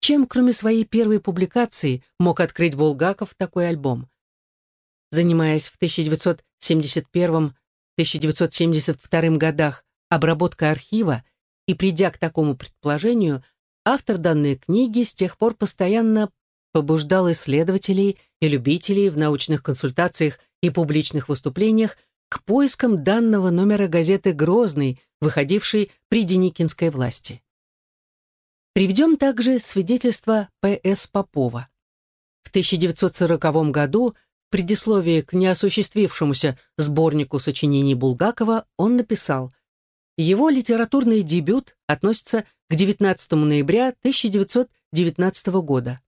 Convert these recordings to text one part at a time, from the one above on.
Чем, кроме своей первой публикации, мог открыть Булгаков такой альбом? Занимаясь в 1971-1972 годах обработкой архива и придя к такому предположению, автор данной книги с тех пор постоянно побуждал исследователей и любителей в научных консультациях и публичных выступлениях к поискам данного номера газеты «Грозный», выходившей при Деникинской власти. Приведем также свидетельство П.С. Попова. В 1940 году в предисловии к неосуществившемуся сборнику сочинений Булгакова он написал «Его литературный дебют относится к 19 ноября 1919 года.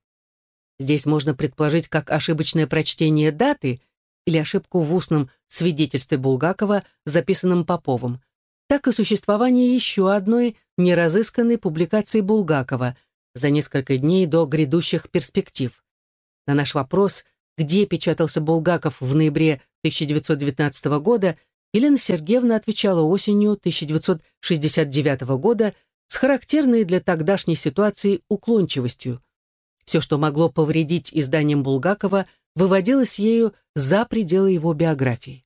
Здесь можно предположить как ошибочное прочтение даты или ошибку в устном свидетельстве Булгакова, записанном Поповым, так и существование еще одной неразысканной публикации Булгакова за несколько дней до грядущих перспектив. На наш вопрос, где печатался Булгаков в ноябре 1919 года, Елена Сергеевна отвечала осенью 1969 года с характерной для тогдашней ситуации уклончивостью. Все, что могло повредить изданием Булгакова, выводилось ею за пределы его биографии.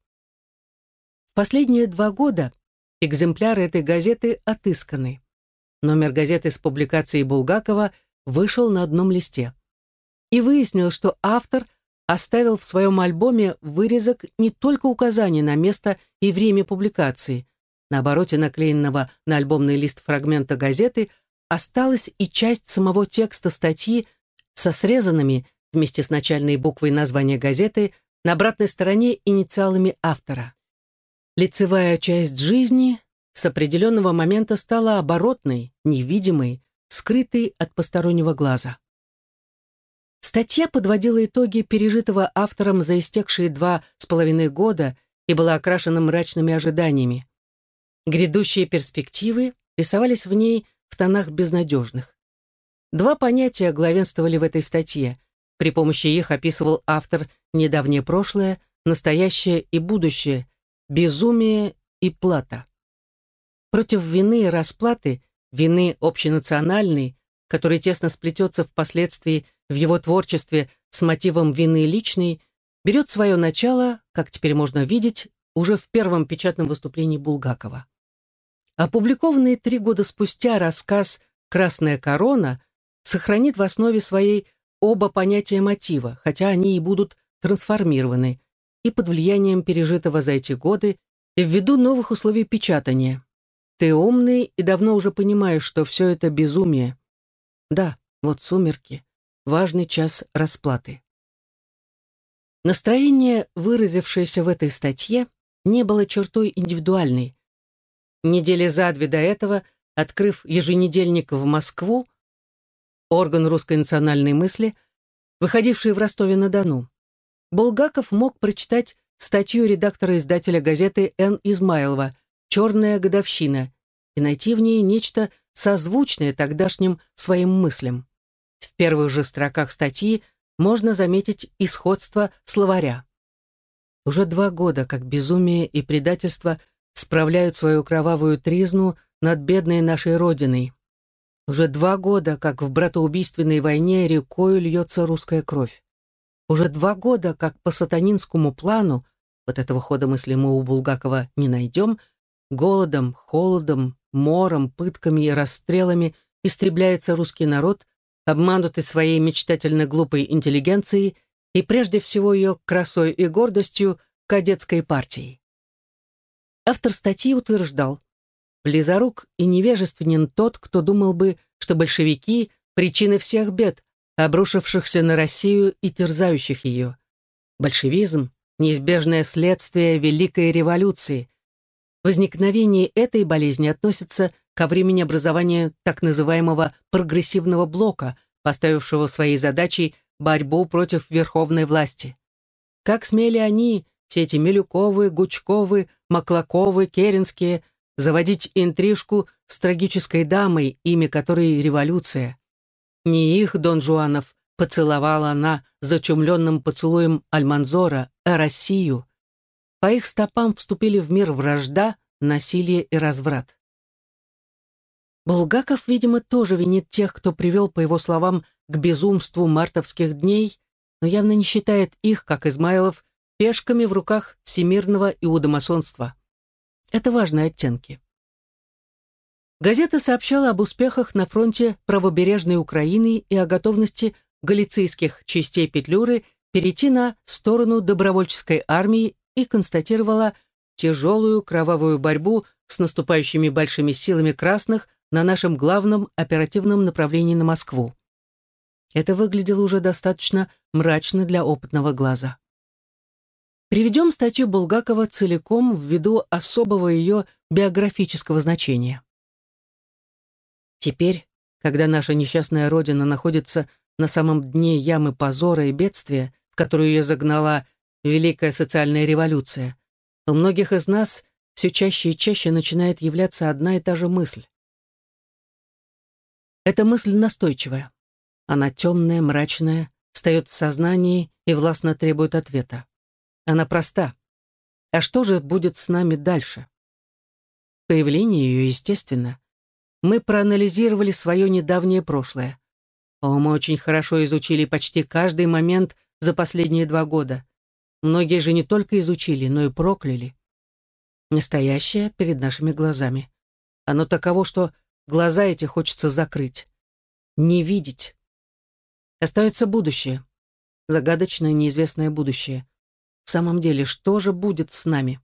Последние два года экземпляры этой газеты отысканы. Номер газеты с публикацией Булгакова вышел на одном листе. И выяснил, что автор оставил в своем альбоме вырезок не только указаний на место и время публикации. На обороте наклеенного на альбомный лист фрагмента газеты осталась и часть самого текста статьи со срезанными вместе с начальной буквой названия газеты на обратной стороне инициалами автора. Лицевая часть жизни с определенного момента стала оборотной, невидимой, скрытой от постороннего глаза. Статья подводила итоги пережитого автором за истекшие два с половиной года и была окрашена мрачными ожиданиями. Грядущие перспективы рисовались в ней в тонах безнадежных. Два понятия главенствовали в этой статье. При помощи их описывал автор недавнее прошлое, настоящее и будущее, безумие и плата. Против вины и расплаты, вины общенациональной, который тесно сплетется впоследствии в его творчестве с мотивом вины личной, берет свое начало, как теперь можно видеть, уже в первом печатном выступлении Булгакова. Опубликованный три года спустя рассказ «Красная корона» сохранит в основе своей оба понятия мотива, хотя они и будут трансформированы, и под влиянием пережитого за эти годы, и ввиду новых условий печатания. Ты умный и давно уже понимаешь, что все это безумие. Да, вот сумерки, важный час расплаты. Настроение, выразившееся в этой статье, не было чертой индивидуальной. Недели за две до этого, открыв еженедельник в Москву, орган русской национальной мысли, выходивший в Ростове-на-Дону. Булгаков мог прочитать статью редактора-издателя газеты Н. Измайлова «Черная годовщина» и найти в ней нечто созвучное тогдашним своим мыслям. В первых же строках статьи можно заметить исходство словаря. Уже два года, как безумие и предательство справляют свою кровавую тризну над бедной нашей Родиной. Уже два года, как в братоубийственной войне рекою льется русская кровь. Уже два года, как по сатанинскому плану, вот этого хода мысли мы у Булгакова не найдем, голодом, холодом, мором, пытками и расстрелами истребляется русский народ, обманутый своей мечтательно глупой интеллигенцией и прежде всего ее красой и гордостью кадетской партией. Автор статьи утверждал, Близорук и невежественен тот, кто думал бы, что большевики — причины всех бед, обрушившихся на Россию и терзающих ее. Большевизм — неизбежное следствие Великой революции. Возникновение этой болезни относится ко времени образования так называемого прогрессивного блока, поставившего своей задачей борьбу против верховной власти. Как смели они, все эти Милюковы, Гучковы, Маклаковы, Керенские — заводить интрижку с трагической дамой, имя которой революция. Не их, Дон Жуанов, поцеловала она зачумленным поцелуем Альманзора, а Россию. По их стопам вступили в мир вражда, насилие и разврат. Булгаков, видимо, тоже винит тех, кто привел, по его словам, к безумству мартовских дней, но явно не считает их, как Измайлов, пешками в руках всемирного иудомасонства. Это важные оттенки. Газета сообщала об успехах на фронте правобережной Украины и о готовности галицийских частей Петлюры перейти на сторону добровольческой армии и констатировала тяжелую кровавую борьбу с наступающими большими силами красных на нашем главном оперативном направлении на Москву. Это выглядело уже достаточно мрачно для опытного глаза. Приведем статью Булгакова целиком ввиду особого ее биографического значения. Теперь, когда наша несчастная Родина находится на самом дне ямы позора и бедствия, в которую ее загнала Великая социальная революция, у многих из нас все чаще и чаще начинает являться одна и та же мысль. Эта мысль настойчивая. Она темная, мрачная, встает в сознании и властно требует ответа. Она проста. А что же будет с нами дальше? Появление ее естественно. Мы проанализировали свое недавнее прошлое. О, мы очень хорошо изучили почти каждый момент за последние два года. Многие же не только изучили, но и прокляли. Настоящее перед нашими глазами. Оно таково, что глаза эти хочется закрыть. Не видеть. Остается будущее. Загадочное, неизвестное будущее. В самом деле, что же будет с нами?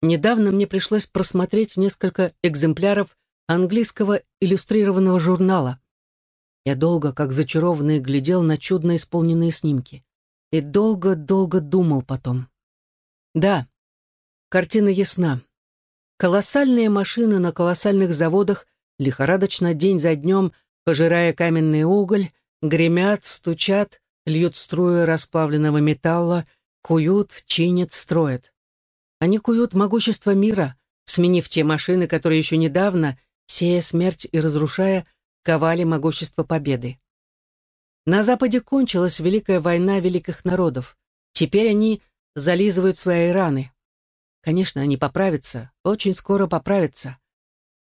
Недавно мне пришлось просмотреть несколько экземпляров английского иллюстрированного журнала. Я долго, как зачарованный, глядел на чудно исполненные снимки. И долго-долго думал потом. Да, картина ясна. Колоссальные машины на колоссальных заводах лихорадочно день за днем, пожирая каменный уголь, Гремят, стучат, льют струи расплавленного металла, куют, чинят, строят. Они куют могущество мира, сменив те машины, которые еще недавно, сея смерть и разрушая, ковали могущество победы. На Западе кончилась Великая война великих народов. Теперь они зализывают свои раны. Конечно, они поправятся, очень скоро поправятся.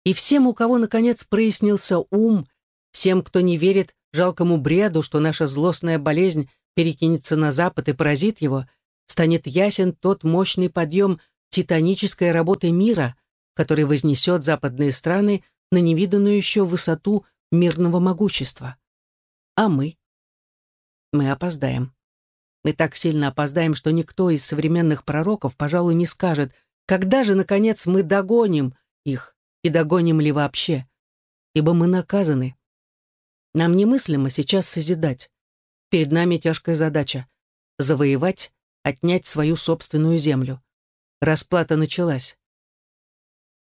И всем, у кого, наконец, прояснился ум, всем, кто не верит жалкому бреду, что наша злостная болезнь перекинется на Запад и поразит его, станет ясен тот мощный подъем титанической работы мира, который вознесет западные страны на невиданную еще высоту мирного могущества. А мы? Мы опоздаем. Мы так сильно опоздаем, что никто из современных пророков, пожалуй, не скажет, когда же, наконец, мы догоним их и догоним ли вообще, ибо мы наказаны. Нам немыслимо сейчас созидать. Перед нами тяжкая задача — завоевать, отнять свою собственную землю. Расплата началась.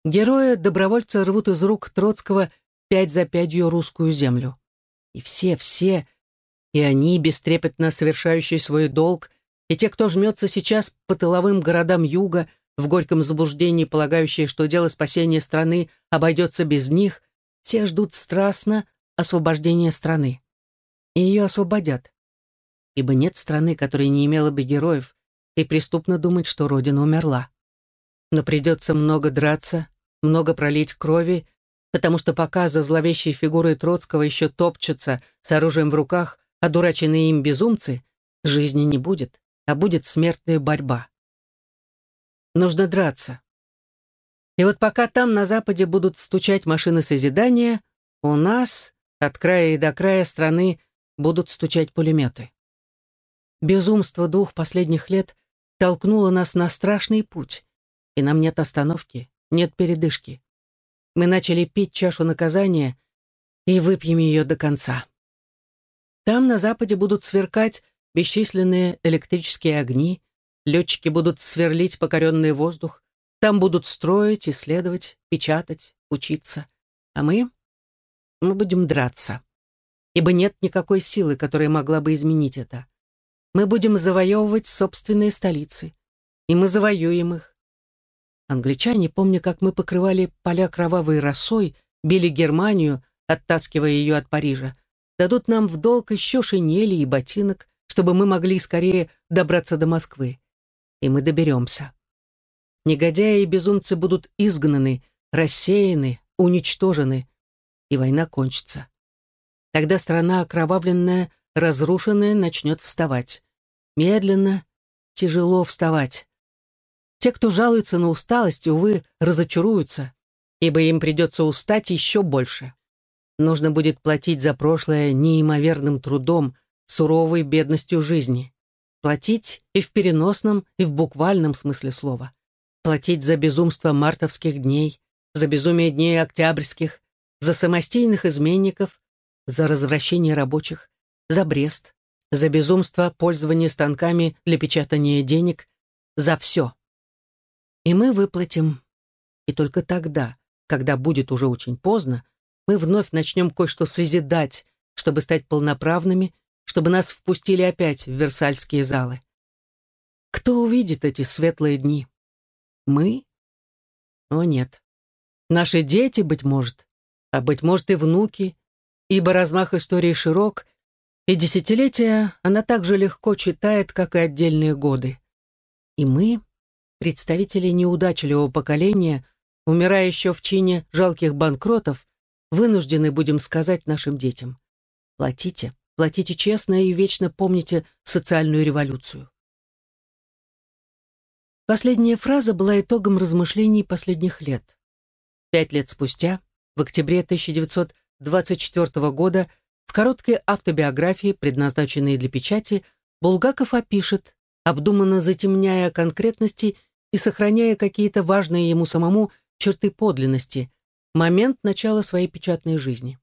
Герои-добровольцы рвут из рук Троцкого пять за пятью русскую землю. И все, все, и они, бестрепетно совершающие свой долг, и те, кто жмется сейчас по тыловым городам юга, в горьком заблуждении полагающие, что дело спасения страны обойдется без них, все ждут страстно, освобождения страны. И ее освободят. Ибо нет страны, которая не имела бы героев, и преступно думать, что Родина умерла. Но придется много драться, много пролить крови, потому что пока за зловещей фигурой Троцкого еще топчутся с оружием в руках одураченные им безумцы, жизни не будет, а будет смертная борьба. Нужно драться. И вот пока там на Западе будут стучать машины созидания, у нас от края и до края страны будут стучать пулеметы. Безумство двух последних лет толкнуло нас на страшный путь, и нам нет остановки, нет передышки. Мы начали пить чашу наказания и выпьем ее до конца. Там на западе будут сверкать бесчисленные электрические огни, летчики будут сверлить покоренный воздух, там будут строить, исследовать, печатать, учиться. А мы мы будем драться. Ибо нет никакой силы, которая могла бы изменить это. Мы будем завоевывать собственные столицы. И мы завоюем их. Англичане, помня, как мы покрывали поля кровавой росой, били Германию, оттаскивая ее от Парижа, дадут нам в долг еще шинели и ботинок, чтобы мы могли скорее добраться до Москвы. И мы доберемся. Негодяи и безумцы будут изгнаны, рассеяны, уничтожены, и война кончится. Тогда страна окровавленная, разрушенная, начнет вставать. Медленно, тяжело вставать. Те, кто жалуется на усталость, увы, разочаруются, ибо им придется устать еще больше. Нужно будет платить за прошлое неимоверным трудом, суровой бедностью жизни. Платить и в переносном, и в буквальном смысле слова. Платить за безумство мартовских дней, за безумие дней октябрьских, за самостийных изменников, за развращение рабочих, за Брест, за безумство пользования станками для печатания денег, за все. И мы выплатим. И только тогда, когда будет уже очень поздно, мы вновь начнем кое-что созидать, чтобы стать полноправными, чтобы нас впустили опять в Версальские залы. Кто увидит эти светлые дни? Мы? О, нет. Наши дети, быть может, а быть может и внуки, ибо размах истории широк, и десятилетия она так же легко читает, как и отдельные годы. И мы, представители неудачливого поколения, умирая в чине жалких банкротов, вынуждены будем сказать нашим детям. Платите, платите честно и вечно помните социальную революцию. Последняя фраза была итогом размышлений последних лет. Пять лет спустя, в октябре 1924 года, в короткой автобиографии, предназначенной для печати, Булгаков опишет, обдуманно затемняя конкретности и сохраняя какие-то важные ему самому черты подлинности, момент начала своей печатной жизни.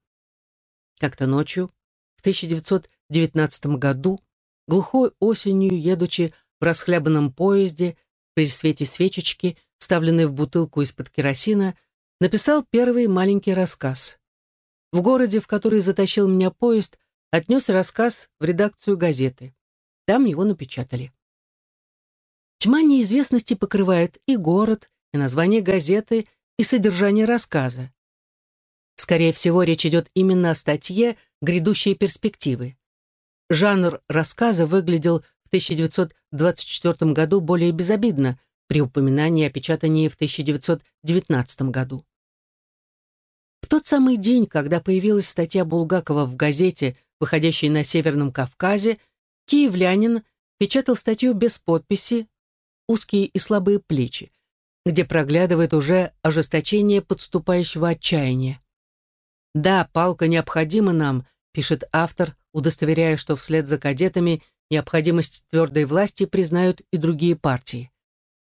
Как-то ночью, в 1919 году, глухой осенью, едучи в расхлябанном поезде, при свете свечечки, вставленной в бутылку из-под керосина, написал первый маленький рассказ. В городе, в который затащил меня поезд, отнес рассказ в редакцию газеты. Там его напечатали. Тьма неизвестности покрывает и город, и название газеты, и содержание рассказа. Скорее всего, речь идет именно о статье «Грядущие перспективы». Жанр рассказа выглядел в 1924 году более безобидно при упоминании о печатании в 1919 году. В тот самый день, когда появилась статья Булгакова в газете, выходящей на Северном Кавказе, киевлянин печатал статью без подписи «Узкие и слабые плечи», где проглядывает уже ожесточение подступающего отчаяния. «Да, палка необходима нам», — пишет автор, удостоверяя, что вслед за кадетами необходимость твердой власти признают и другие партии.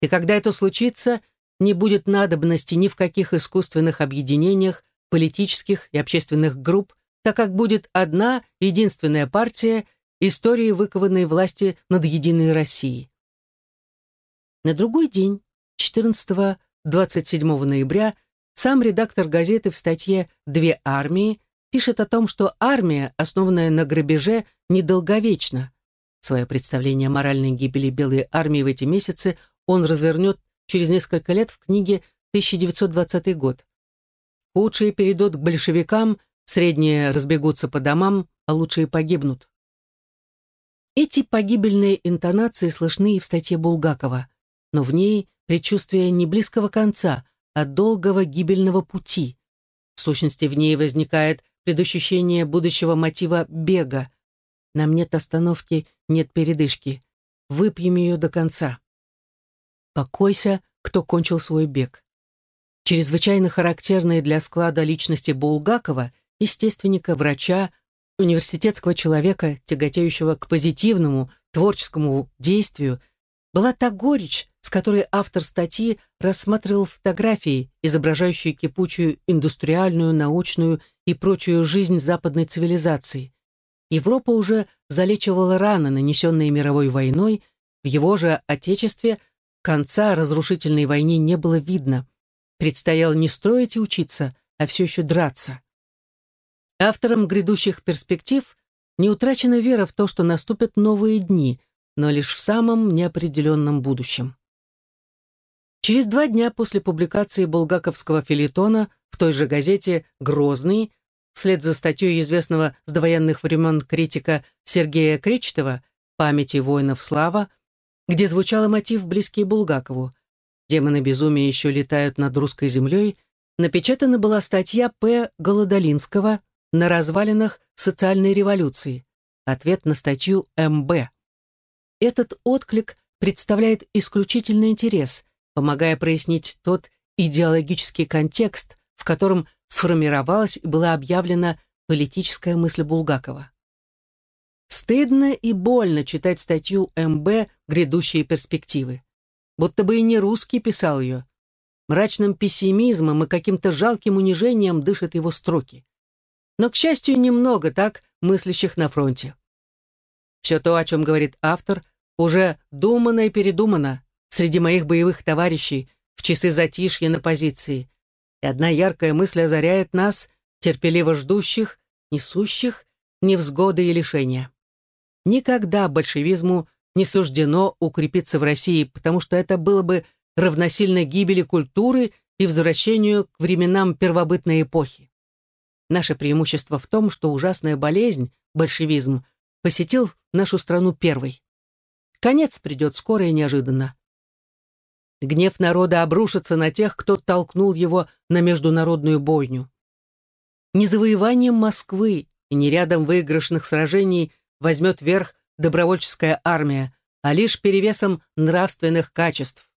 И когда это случится, не будет надобности ни в каких искусственных объединениях, политических и общественных групп, так как будет одна единственная партия истории выкованной власти над единой Россией. На другой день 14-27 ноября сам редактор газеты в статье «Две армии» пишет о том, что армия, основанная на грабеже, недолговечна. Свое представление о моральной гибели Белой армии в эти месяцы он развернет через несколько лет в книге «1920 год». Худшие перейдут к большевикам, средние разбегутся по домам, а лучшие погибнут. Эти погибельные интонации слышны и в статье Булгакова, но в ней предчувствие не близкого конца, а долгого гибельного пути. В сущности, в ней возникает предощущение будущего мотива бега. Нам нет остановки, нет передышки. Выпьем ее до конца. Покойся, кто кончил свой бег. Чрезвычайно характерные для склада личности Булгакова, естественника, врача, университетского человека, тяготеющего к позитивному, творческому действию, была та горечь, с которой автор статьи рассматривал фотографии, изображающие кипучую индустриальную, научную и прочую жизнь западной цивилизации. Европа уже залечивала раны, нанесенные мировой войной, в его же отечестве конца разрушительной войне не было видно. Предстояло не строить и учиться, а все еще драться. Авторам грядущих перспектив не утрачена вера в то, что наступят новые дни, но лишь в самом неопределенном будущем. Через два дня после публикации булгаковского филитона в той же газете «Грозный» вслед за статьей известного с довоенных времен критика Сергея Кречетова «Памяти воинов слава», где звучал мотив, близкий Булгакову. «Демоны безумия еще летают над русской землей», напечатана была статья П. Голодолинского «На развалинах социальной революции», ответ на статью М.Б. Этот отклик представляет исключительный интерес, помогая прояснить тот идеологический контекст, в котором сформировалась и была объявлена политическая мысль Булгакова. Стыдно и больно читать статью МБ «Грядущие перспективы». Будто бы и не русский писал ее. Мрачным пессимизмом и каким-то жалким унижением дышат его строки. Но, к счастью, немного так мыслящих на фронте. Все то, о чем говорит автор, уже думано и передумано среди моих боевых товарищей в часы затишья на позиции. И одна яркая мысль озаряет нас, терпеливо ждущих, несущих невзгоды и лишения. Никогда большевизму не суждено укрепиться в России, потому что это было бы равносильно гибели культуры и возвращению к временам первобытной эпохи. Наше преимущество в том, что ужасная болезнь, большевизм, посетил нашу страну первой. Конец придет скоро и неожиданно. Гнев народа обрушится на тех, кто толкнул его на международную бойню. Не завоеванием Москвы и не рядом выигрышных сражений возьмет верх добровольческая армия, а лишь перевесом нравственных качеств.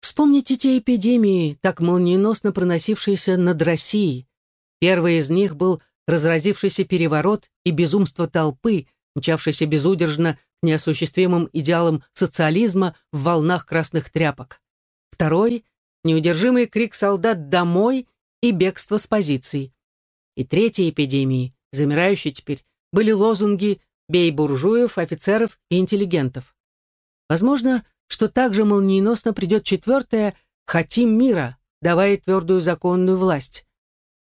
Вспомните те эпидемии, так молниеносно проносившиеся над Россией. Первый из них был разразившийся переворот и безумство толпы, мчавшейся безудержно неосуществимым идеалам социализма в волнах красных тряпок. Второй — неудержимый крик солдат «домой» и бегство с позиций. И третьей эпидемией, замирающей теперь, были лозунги «бей буржуев, офицеров и интеллигентов». Возможно, что также молниеносно придет четвертое «хотим мира», давая твердую законную власть.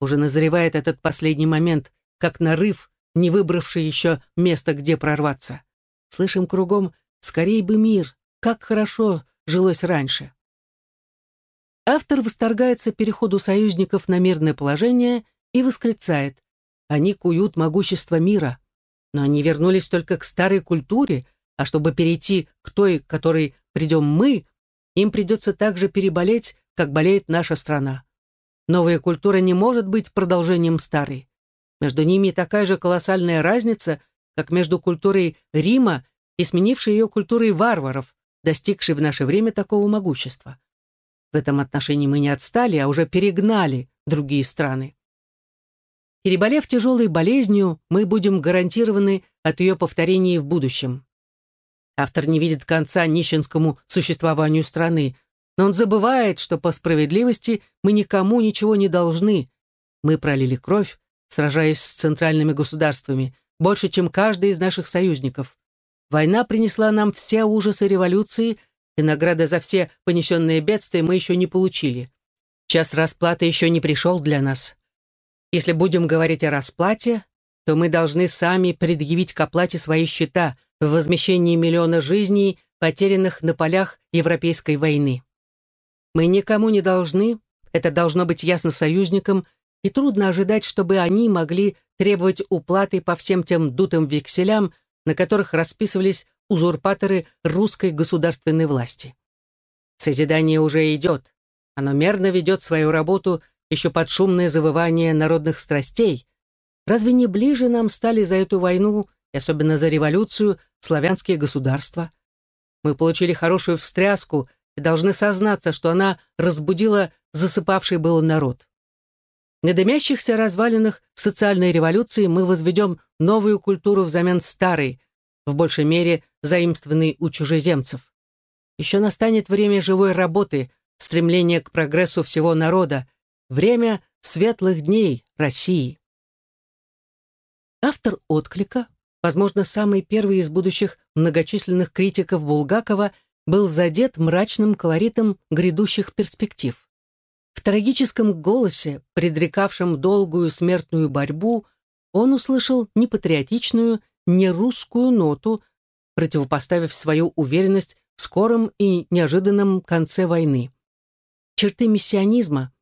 Уже назревает этот последний момент, как нарыв, не выбравший еще место, где прорваться. Слышим кругом «скорей бы мир», как хорошо жилось раньше. Автор восторгается переходу союзников на мирное положение и восклицает «они куют могущество мира». Но они вернулись только к старой культуре, а чтобы перейти к той, к которой придем мы, им придется так же переболеть, как болеет наша страна. Новая культура не может быть продолжением старой. Между ними такая же колоссальная разница, как между культурой Рима и сменившей ее культурой варваров, достигшей в наше время такого могущества. В этом отношении мы не отстали, а уже перегнали другие страны. Переболев тяжелой болезнью, мы будем гарантированы от ее повторения в будущем. Автор не видит конца нищенскому существованию страны, но он забывает, что по справедливости мы никому ничего не должны. Мы пролили кровь, сражаясь с центральными государствами, больше, чем каждый из наших союзников. Война принесла нам все ужасы революции, и награды за все понесенные бедствия мы еще не получили. Час расплаты еще не пришел для нас. Если будем говорить о расплате, то мы должны сами предъявить к оплате свои счета в возмещении миллиона жизней, потерянных на полях Европейской войны. Мы никому не должны, это должно быть ясно союзникам, и трудно ожидать, чтобы они могли требовать уплаты по всем тем дутым векселям, на которых расписывались узурпаторы русской государственной власти. Созидание уже идет. Оно мерно ведет свою работу еще под шумное завывание народных страстей. Разве не ближе нам стали за эту войну, и особенно за революцию, славянские государства? Мы получили хорошую встряску и должны сознаться, что она разбудила засыпавший был народ. На дымящихся развалинах социальной революции мы возведем новую культуру взамен старой, в большей мере заимствованной у чужеземцев. Еще настанет время живой работы, стремления к прогрессу всего народа, время светлых дней России. Автор отклика, возможно, самый первый из будущих многочисленных критиков Булгакова, был задет мрачным колоритом грядущих перспектив. В трагическом голосе, предрекавшем долгую смертную борьбу, он услышал не патриотичную, не русскую ноту, противопоставив свою уверенность в скором и неожиданном конце войны. Черты миссионизма,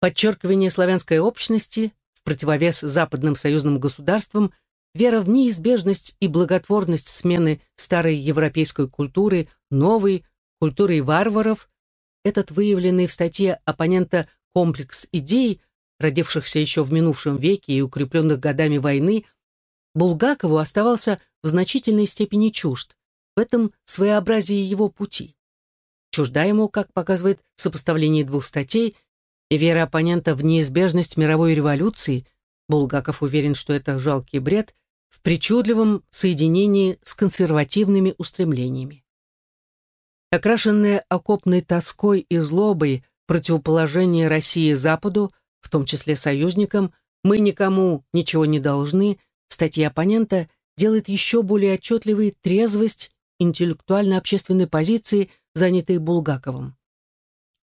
подчеркивание славянской общности в противовес западным союзным государствам, вера в неизбежность и благотворность смены старой европейской культуры новой культурой варваров этот выявленный в статье оппонента комплекс идей, родившихся еще в минувшем веке и укрепленных годами войны, Булгакову оставался в значительной степени чужд. В этом своеобразие его пути. Чужда ему, как показывает сопоставление двух статей, и вера оппонента в неизбежность мировой революции, Булгаков уверен, что это жалкий бред, в причудливом соединении с консервативными устремлениями. Окрашенное окопной тоской и злобой противоположение России Западу, в том числе союзникам, мы никому ничего не должны, в статье оппонента делает еще более отчетливой трезвость интеллектуально-общественной позиции, занятой Булгаковым.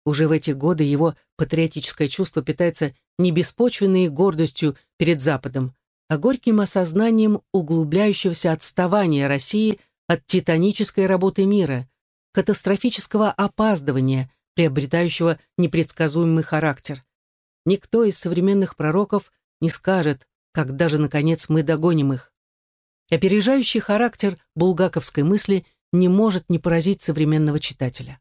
Уже в эти годы его патриотическое чувство питается не беспочвенной гордостью перед Западом, а горьким осознанием углубляющегося отставания России от титанической работы мира, катастрофического опаздывания, приобретающего непредсказуемый характер. Никто из современных пророков не скажет, когда же, наконец, мы догоним их. Опережающий характер булгаковской мысли не может не поразить современного читателя.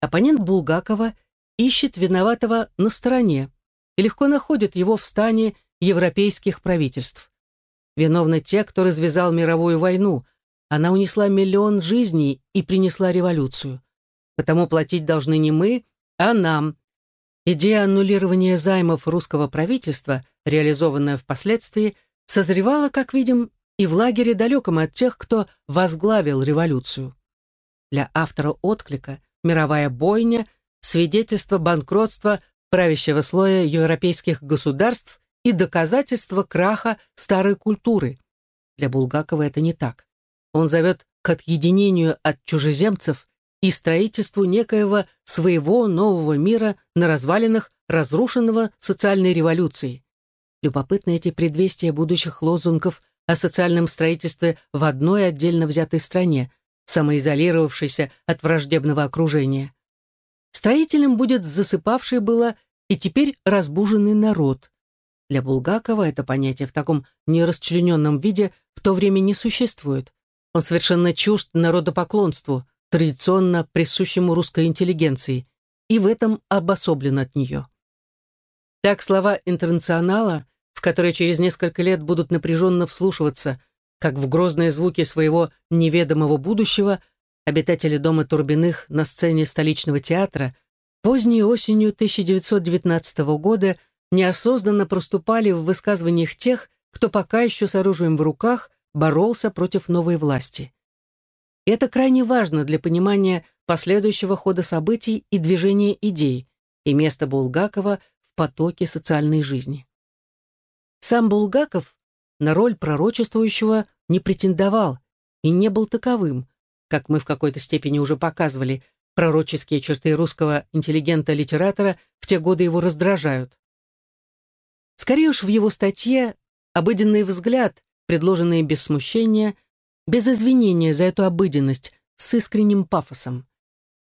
Оппонент Булгакова ищет виноватого на стороне и легко находит его в стане европейских правительств. Виновны те, кто развязал мировую войну. Она унесла миллион жизней и принесла революцию. Потому платить должны не мы, а нам. Идея аннулирования займов русского правительства, реализованная впоследствии, созревала, как видим, и в лагере далеком от тех, кто возглавил революцию. Для автора отклика мировая бойня, свидетельство банкротства правящего слоя европейских государств и доказательство краха старой культуры. Для Булгакова это не так. Он зовет к отъединению от чужеземцев и строительству некоего своего нового мира на развалинах разрушенного социальной революции. Любопытны эти предвестия будущих лозунгов о социальном строительстве в одной отдельно взятой стране, самоизолировавшейся от враждебного окружения. Строителем будет засыпавший было и теперь разбуженный народ. Для Булгакова это понятие в таком нерасчлененном виде в то время не существует. Он совершенно чужд народопоклонству, традиционно присущему русской интеллигенции, и в этом обособлен от нее. Так слова «интернационала», в которые через несколько лет будут напряженно вслушиваться, как в грозные звуки своего неведомого будущего, обитатели дома Турбиных на сцене столичного театра поздней осенью 1919 года неосознанно проступали в высказываниях тех, кто пока еще с оружием в руках боролся против новой власти. Это крайне важно для понимания последующего хода событий и движения идей и места Булгакова в потоке социальной жизни. Сам Булгаков на роль пророчествующего не претендовал и не был таковым, как мы в какой-то степени уже показывали, пророческие черты русского интеллигента-литератора в те годы его раздражают. Скорее уж в его статье обыденный взгляд, предложенный без смущения, без извинения за эту обыденность, с искренним пафосом.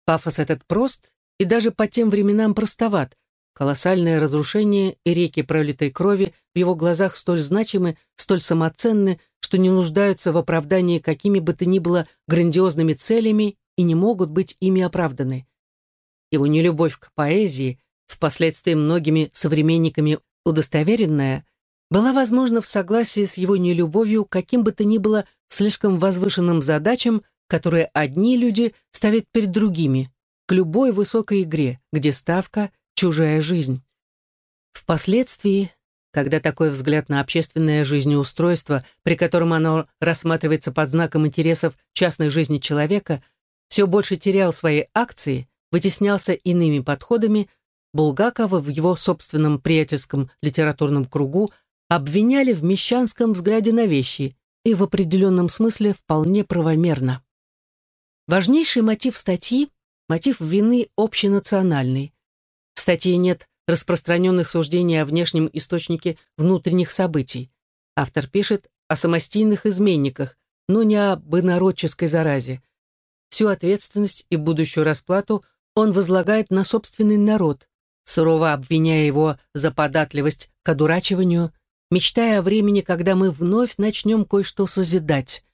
Пафос этот прост и даже по тем временам простоват, Колоссальное разрушение и реки пролитой крови в его глазах столь значимы, столь самоценны, что не нуждаются в оправдании какими бы то ни было грандиозными целями и не могут быть ими оправданы. Его нелюбовь к поэзии, впоследствии многими современниками удостоверенная, была возможна в согласии с его нелюбовью каким бы то ни было слишком возвышенным задачам, которые одни люди ставят перед другими, к любой высокой игре, где ставка — чужая жизнь. Впоследствии, когда такой взгляд на общественное жизнеустройство, при котором оно рассматривается под знаком интересов частной жизни человека, все больше терял свои акции, вытеснялся иными подходами, Булгакова в его собственном приятельском литературном кругу обвиняли в мещанском взгляде на вещи и в определенном смысле вполне правомерно. Важнейший мотив статьи – мотив вины общенациональный. В статье нет распространенных суждений о внешнем источнике внутренних событий. Автор пишет о самостийных изменниках, но не об инородческой заразе. Всю ответственность и будущую расплату он возлагает на собственный народ, сурово обвиняя его за податливость к одурачиванию, мечтая о времени, когда мы вновь начнем кое-что созидать.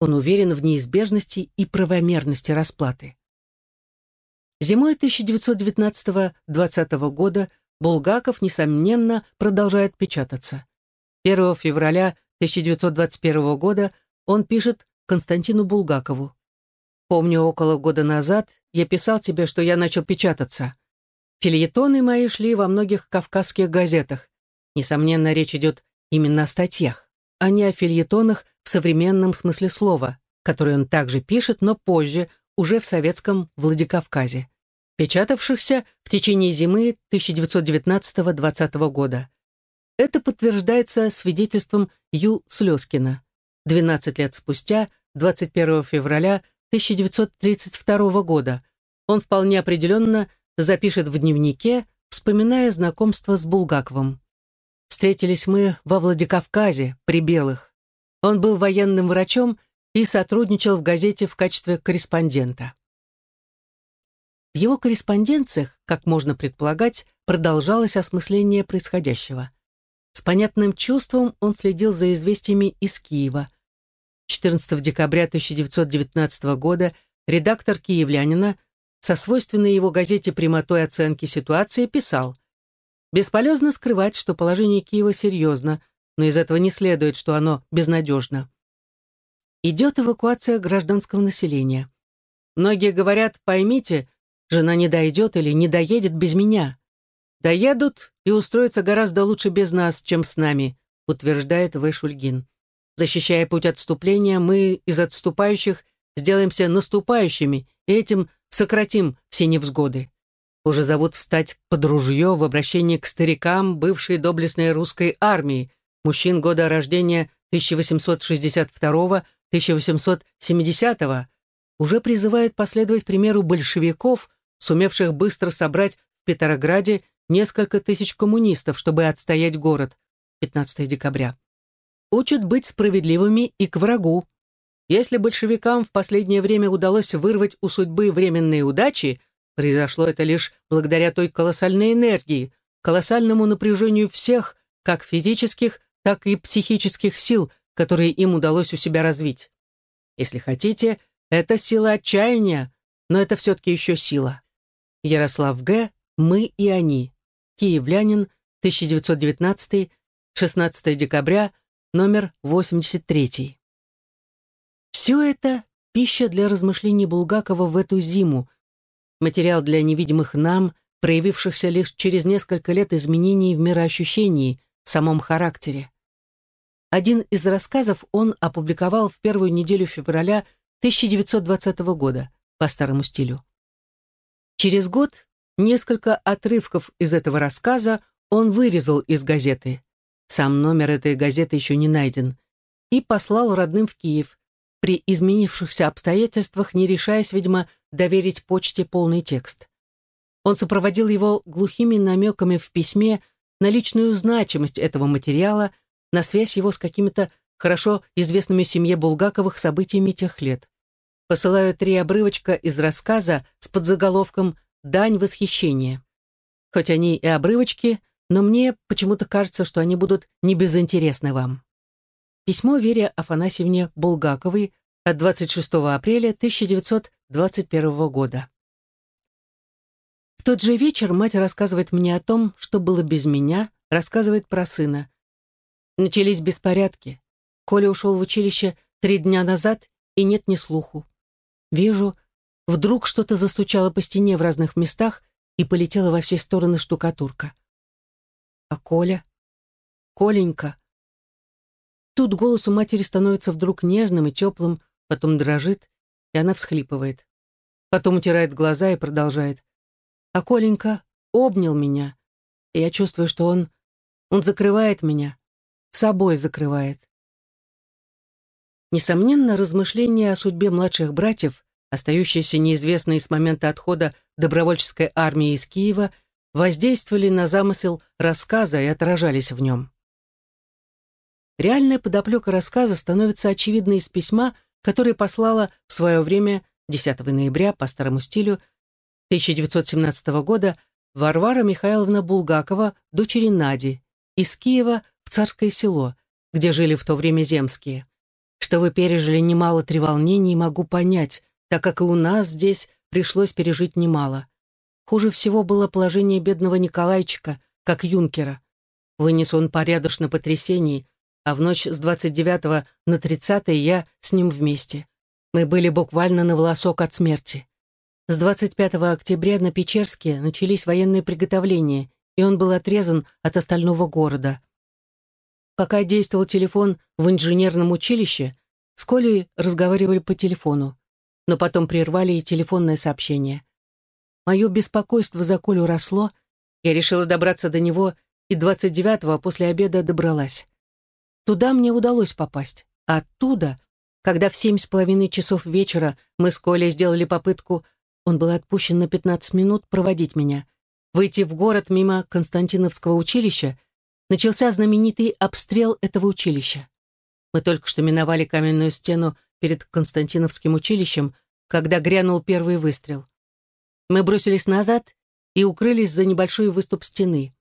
Он уверен в неизбежности и правомерности расплаты. Зимой 1919-20 года Булгаков, несомненно, продолжает печататься. 1 февраля 1921 года он пишет Константину Булгакову. «Помню, около года назад я писал тебе, что я начал печататься. Фильетоны мои шли во многих кавказских газетах. Несомненно, речь идет именно о статьях, а не о фильетонах в современном смысле слова, которые он также пишет, но позже, уже в советском Владикавказе, печатавшихся в течение зимы 1919-20 года. Это подтверждается свидетельством Ю. Слезкина. 12 лет спустя, 21 февраля 1932 года, он вполне определенно запишет в дневнике, вспоминая знакомство с Булгаковым. Встретились мы во Владикавказе, при Белых. Он был военным врачом и сотрудничал в газете в качестве корреспондента. В его корреспонденциях, как можно предполагать, продолжалось осмысление происходящего. С понятным чувством он следил за известиями из Киева. 14 декабря 1919 года редактор «Киевлянина» со свойственной его газете прямотой оценки ситуации писал «Бесполезно скрывать, что положение Киева серьезно, но из этого не следует, что оно безнадежно. Идет эвакуация гражданского населения. Многие говорят, поймите, жена не дойдет или не доедет без меня. Доедут и устроятся гораздо лучше без нас, чем с нами, утверждает В. Защищая путь отступления, мы из отступающих сделаемся наступающими и этим сократим все невзгоды. Уже зовут встать под ружье в обращении к старикам бывшей доблестной русской армии, мужчин года рождения 1862-1870, уже призывают последовать примеру большевиков, сумевших быстро собрать в Петрограде несколько тысяч коммунистов, чтобы отстоять город. 15 декабря. Учат быть справедливыми и к врагу. Если большевикам в последнее время удалось вырвать у судьбы временные удачи, произошло это лишь благодаря той колоссальной энергии, колоссальному напряжению всех, как физических, так и психических сил, которые им удалось у себя развить. Если хотите, это сила отчаяния, но это все-таки еще сила. Ярослав Г. «Мы и они». Киевлянин, 1919, 16 декабря, номер 83. Все это – пища для размышлений Булгакова в эту зиму, материал для невидимых нам, проявившихся лишь через несколько лет изменений в мироощущении, в самом характере. Один из рассказов он опубликовал в первую неделю февраля 1920 года по старому стилю. Через год несколько отрывков из этого рассказа он вырезал из газеты. Сам номер этой газеты еще не найден. И послал родным в Киев, при изменившихся обстоятельствах не решаясь, видимо, доверить почте полный текст. Он сопроводил его глухими намеками в письме на личную значимость этого материала, на связь его с какими-то хорошо известными семье Булгаковых событиями тех лет. Посылаю три обрывочка из рассказа с подзаголовком «Дань восхищения». Хоть они и обрывочки, но мне почему-то кажется, что они будут не безинтересны вам. Письмо Вере Афанасьевне Булгаковой от 26 апреля 1921 года. В тот же вечер мать рассказывает мне о том, что было без меня, рассказывает про сына. Начались беспорядки. Коля ушел в училище три дня назад, и нет ни слуху. Вижу, вдруг что-то застучало по стене в разных местах и полетела во все стороны штукатурка. А Коля? Коленька? Тут голос у матери становится вдруг нежным и теплым, потом дрожит, и она всхлипывает. Потом утирает глаза и продолжает. А Коленька обнял меня, и я чувствую, что он... Он закрывает меня, собой закрывает. Несомненно, размышления о судьбе младших братьев, остающиеся неизвестные с момента отхода добровольческой армии из Киева, воздействовали на замысел рассказа и отражались в нем. Реальная подоплека рассказа становится очевидной из письма, которое послала в свое время 10 ноября по старому стилю 1917 года Варвара Михайловна Булгакова, дочери Нади, из Киева в Царское село, где жили в то время земские. Что вы пережили немало треволнений, могу понять, так как и у нас здесь пришлось пережить немало. Хуже всего было положение бедного Николайчика, как юнкера. Вынес он порядочно потрясений, а в ночь с 29 на 30 я с ним вместе. Мы были буквально на волосок от смерти. С 25 октября на Печерске начались военные приготовления, и он был отрезан от остального города. Пока действовал телефон в инженерном училище, с Колей разговаривали по телефону, но потом прервали и телефонное сообщение. Мое беспокойство за Колю росло, я решила добраться до него и 29-го после обеда добралась. Туда мне удалось попасть, а оттуда, когда в семь с половиной часов вечера мы с Колей сделали попытку он был отпущен на 15 минут проводить меня. Выйти в город мимо Константиновского училища начался знаменитый обстрел этого училища. Мы только что миновали каменную стену перед Константиновским училищем, когда грянул первый выстрел. Мы бросились назад и укрылись за небольшой выступ стены.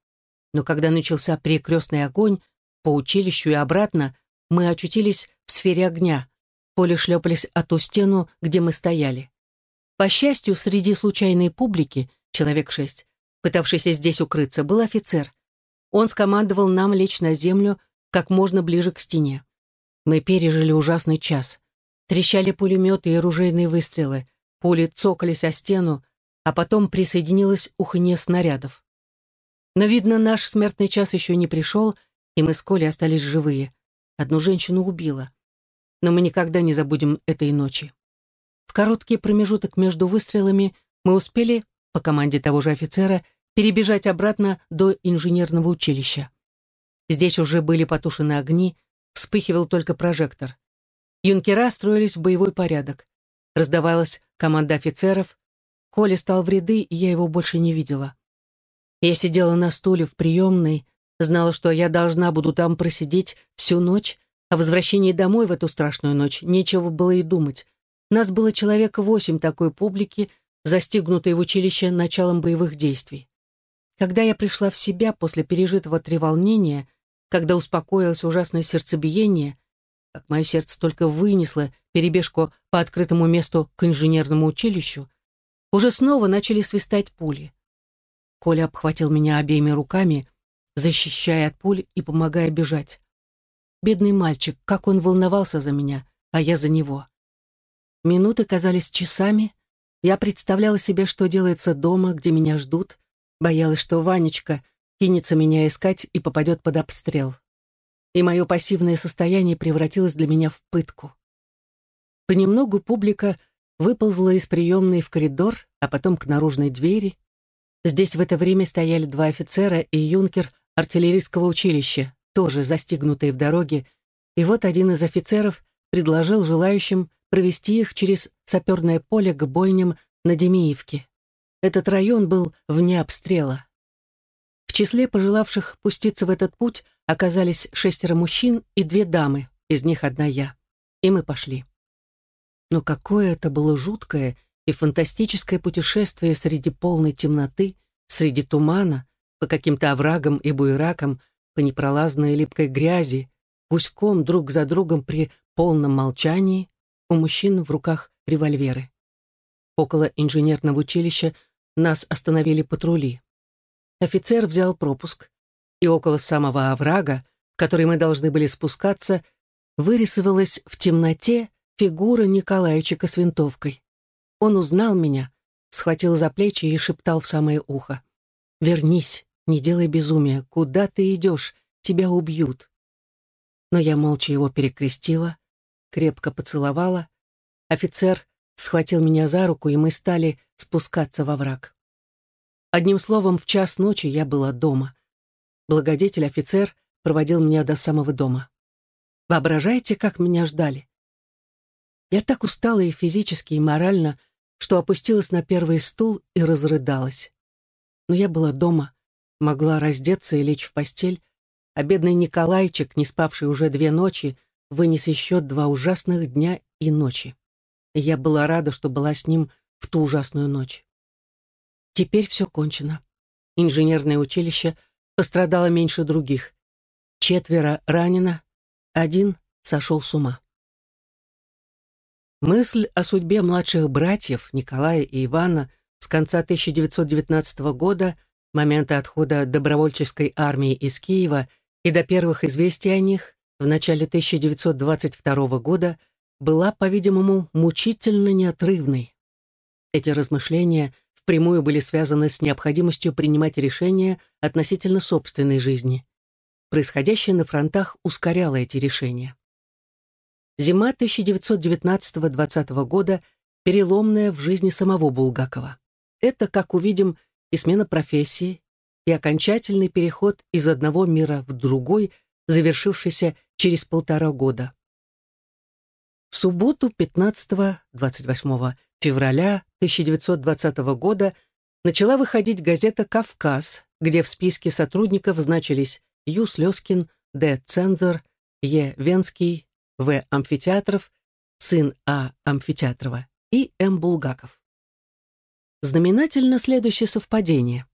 Но когда начался перекрестный огонь по училищу и обратно, мы очутились в сфере огня. Поле шлепались о ту стену, где мы стояли. По счастью, среди случайной публики, человек шесть, пытавшийся здесь укрыться, был офицер. Он скомандовал нам лечь на землю как можно ближе к стене. Мы пережили ужасный час. Трещали пулеметы и оружейные выстрелы, пули цокались о стену, а потом присоединилось уханье снарядов. Но, видно, наш смертный час еще не пришел, и мы с Колей остались живые. Одну женщину убила. Но мы никогда не забудем этой ночи. В короткий промежуток между выстрелами мы успели, по команде того же офицера, перебежать обратно до инженерного училища. Здесь уже были потушены огни, вспыхивал только прожектор. Юнкера строились в боевой порядок. Раздавалась команда офицеров. Коля стал в ряды, и я его больше не видела. Я сидела на стуле в приемной, знала, что я должна буду там просидеть всю ночь, о возвращении домой в эту страшную ночь нечего было и думать. Нас было человек восемь такой публики, застигнутой в училище началом боевых действий. Когда я пришла в себя после пережитого треволнения, когда успокоилось ужасное сердцебиение, как мое сердце только вынесло перебежку по открытому месту к инженерному училищу, уже снова начали свистать пули. Коля обхватил меня обеими руками, защищая от пуль и помогая бежать. Бедный мальчик, как он волновался за меня, а я за него. Минуты казались часами. Я представляла себе, что делается дома, где меня ждут. Боялась, что Ванечка кинется меня искать и попадет под обстрел. И мое пассивное состояние превратилось для меня в пытку. Понемногу публика выползла из приемной в коридор, а потом к наружной двери. Здесь в это время стояли два офицера и юнкер артиллерийского училища, тоже застигнутые в дороге, и вот один из офицеров предложил желающим провести их через саперное поле к бойням на Демиевке. Этот район был вне обстрела. В числе пожелавших пуститься в этот путь оказались шестеро мужчин и две дамы, из них одна я. И мы пошли. Но какое это было жуткое и фантастическое путешествие среди полной темноты, среди тумана, по каким-то оврагам и буеракам, по непролазной липкой грязи, гуськом друг за другом при полном молчании, у мужчин в руках револьверы. Около инженерного училища нас остановили патрули. Офицер взял пропуск, и около самого оврага, в который мы должны были спускаться, вырисовалась в темноте фигура Николаевича с винтовкой. Он узнал меня, схватил за плечи и шептал в самое ухо. «Вернись, не делай безумия, куда ты идешь, тебя убьют». Но я молча его перекрестила, крепко поцеловала. Офицер схватил меня за руку, и мы стали спускаться во враг. Одним словом, в час ночи я была дома. Благодетель-офицер проводил меня до самого дома. Воображаете, как меня ждали? Я так устала и физически, и морально, что опустилась на первый стул и разрыдалась. Но я была дома, могла раздеться и лечь в постель, а бедный Николайчик, не спавший уже две ночи, вынес еще два ужасных дня и ночи. И я была рада, что была с ним в ту ужасную ночь. Теперь все кончено. Инженерное училище пострадало меньше других. Четверо ранено, один сошел с ума. Мысль о судьбе младших братьев Николая и Ивана с конца 1919 года, момента отхода добровольческой армии из Киева и до первых известий о них в начале 1922 года была, по-видимому, мучительно неотрывной. Эти размышления впрямую были связаны с необходимостью принимать решения относительно собственной жизни. Происходящее на фронтах ускоряло эти решения. Зима 1919-20 года переломная в жизни самого Булгакова. Это, как увидим, и смена профессии, и окончательный переход из одного мира в другой, завершившийся через полтора года. В субботу 15-28 февраля 1920 года начала выходить газета «Кавказ», где в списке сотрудников значились Ю. Слезкин, Д. Цензор, Е. Венский, В. Амфитеатров, сын А. Амфитеатрова и М. Булгаков. Знаменательно следующее совпадение.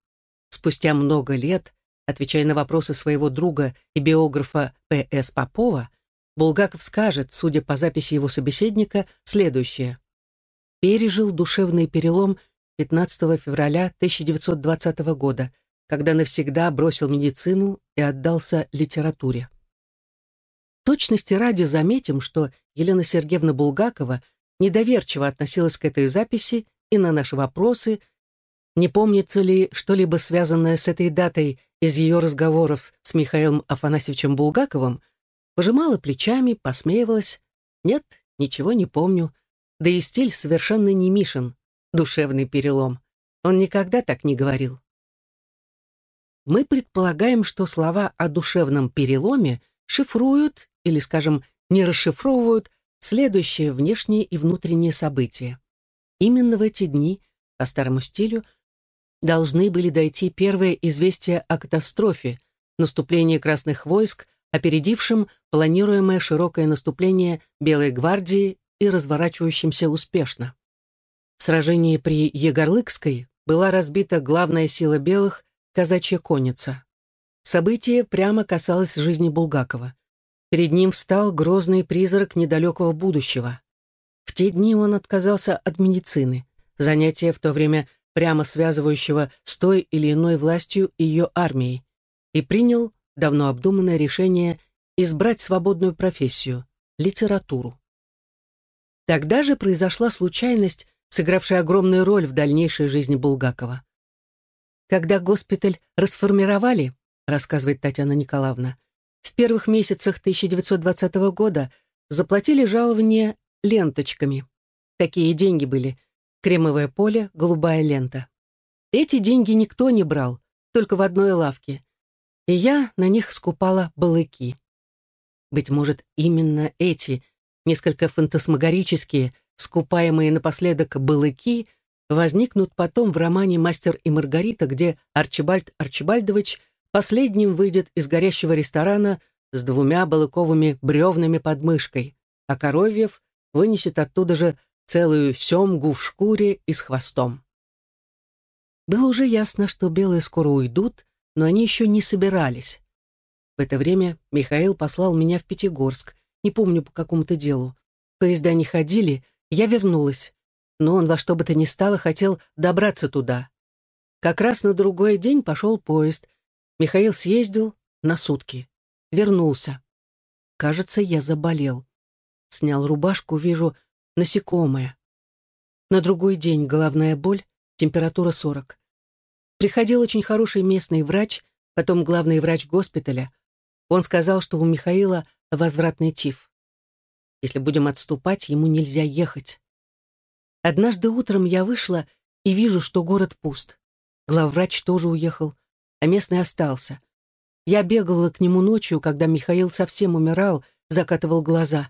Спустя много лет, отвечая на вопросы своего друга и биографа П.С. Попова, Булгаков скажет, судя по записи его собеседника, следующее. Пережил душевный перелом 15 февраля 1920 года, когда навсегда бросил медицину и отдался литературе. Точности ради заметим, что Елена Сергеевна Булгакова недоверчиво относилась к этой записи и на наши вопросы, не помнится ли что-либо связанное с этой датой из ее разговоров с Михаилом Афанасьевичем Булгаковым, пожимала плечами, посмеивалась. Нет, ничего не помню. Да и стиль совершенно не Мишин, душевный перелом. Он никогда так не говорил. Мы предполагаем, что слова о душевном переломе шифруют или, скажем, не расшифровывают следующие внешние и внутренние события. Именно в эти дни, по старому стилю, должны были дойти первые известия о катастрофе, наступлении красных войск, опередившем планируемое широкое наступление Белой гвардии и разворачивающимся успешно. В сражении при Егорлыкской была разбита главная сила белых – казачья конница. Событие прямо касалось жизни Булгакова. Перед ним встал грозный призрак недалекого будущего. В те дни он отказался от медицины, занятия в то время прямо связывающего с той или иной властью ее армией, и принял давно обдуманное решение избрать свободную профессию – литературу. Тогда же произошла случайность, сыгравшая огромную роль в дальнейшей жизни Булгакова. Когда госпиталь расформировали, рассказывает Татьяна Николаевна, в первых месяцах 1920 года заплатили жалование ленточками. Такие деньги были. Кремовое поле, голубая лента. Эти деньги никто не брал, только в одной лавке. И я на них скупала балыки. Быть может, именно эти, несколько фантасмагорические, скупаемые напоследок балыки, возникнут потом в романе «Мастер и Маргарита», где Арчибальд Арчибальдович последним выйдет из горящего ресторана с двумя балыковыми бревнами под мышкой, а Коровьев вынесет оттуда же целую семгу в шкуре и с хвостом. Было уже ясно, что белые скоро уйдут, но они еще не собирались. В это время Михаил послал меня в Пятигорск, не помню по какому-то делу. Поезда не ходили, я вернулась, но он во что бы то ни стало хотел добраться туда. Как раз на другой день пошел поезд. Михаил съездил на сутки. Вернулся. Кажется, я заболел. Снял рубашку, вижу насекомое. На другой день головная боль, температура 40. Приходил очень хороший местный врач, потом главный врач госпиталя. Он сказал, что у Михаила возвратный тиф. Если будем отступать, ему нельзя ехать. Однажды утром я вышла и вижу, что город пуст. Главврач тоже уехал, а местный остался. Я бегала к нему ночью, когда Михаил совсем умирал, закатывал глаза.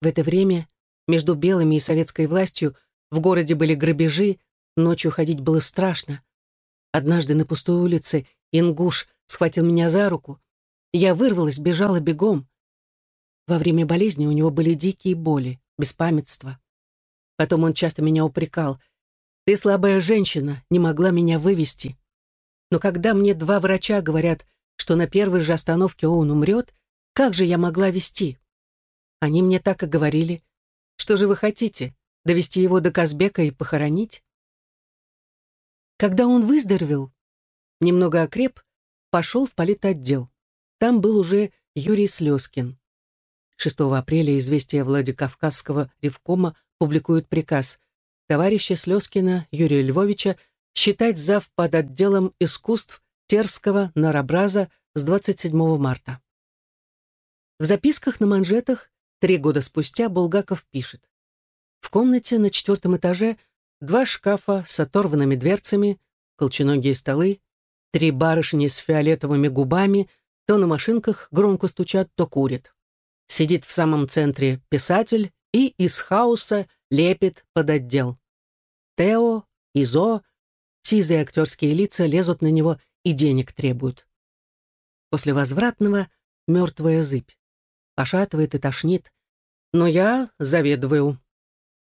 В это время между белыми и советской властью в городе были грабежи, ночью ходить было страшно. Однажды на пустой улице Ингуш схватил меня за руку. Я вырвалась, бежала бегом. Во время болезни у него были дикие боли, беспамятство. Потом он часто меня упрекал. «Ты слабая женщина, не могла меня вывести». Но когда мне два врача говорят, что на первой же остановке он умрет, как же я могла вести? Они мне так и говорили, Что же вы хотите? Довести его до Казбека и похоронить? Когда он выздоровел, немного окреп, пошел в политотдел. Там был уже Юрий Слезкин. 6 апреля известия Владикавказского ревкома публикует приказ товарища Слезкина Юрия Львовича считать зав под отделом искусств Терского Нарабраза с 27 марта. В записках на манжетах три года спустя Булгаков пишет. В комнате на четвертом этаже два шкафа с оторванными дверцами, колченогие столы, три барышни с фиолетовыми губами, то на машинках громко стучат, то курят. Сидит в самом центре писатель и из хаоса лепит под отдел. Тео, Изо, сизые актерские лица лезут на него и денег требуют. После возвратного мертвая зыбь. Пошатывает и тошнит. Но я заведываю.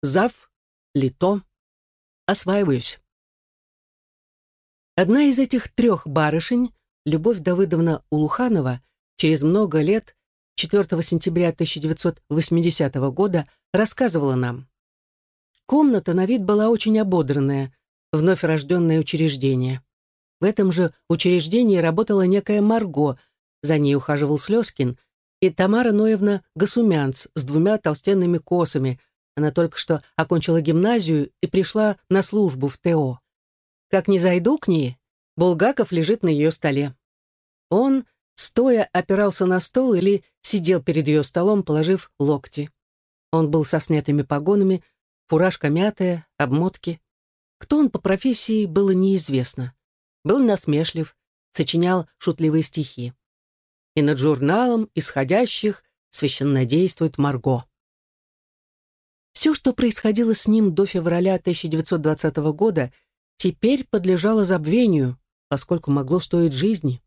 Зав, лито. Осваиваюсь. Одна из этих трех барышень, Любовь Давыдовна Улуханова, через много лет, 4 сентября 1980 года, рассказывала нам. Комната на вид была очень ободранная, вновь рожденное учреждение. В этом же учреждении работала некая Марго, за ней ухаживал Слезкин, и Тамара Ноевна Гасумянц с двумя толстенными косами. Она только что окончила гимназию и пришла на службу в ТО. Как не зайду к ней, Булгаков лежит на ее столе. Он, стоя, опирался на стол или сидел перед ее столом, положив локти. Он был со снятыми погонами, фуражка мятая, обмотки. Кто он по профессии, было неизвестно. Был насмешлив, сочинял шутливые стихи. И над журналом исходящих священнодействует Марго. Все, что происходило с ним до февраля 1920 года, теперь подлежало забвению, поскольку могло стоить жизни.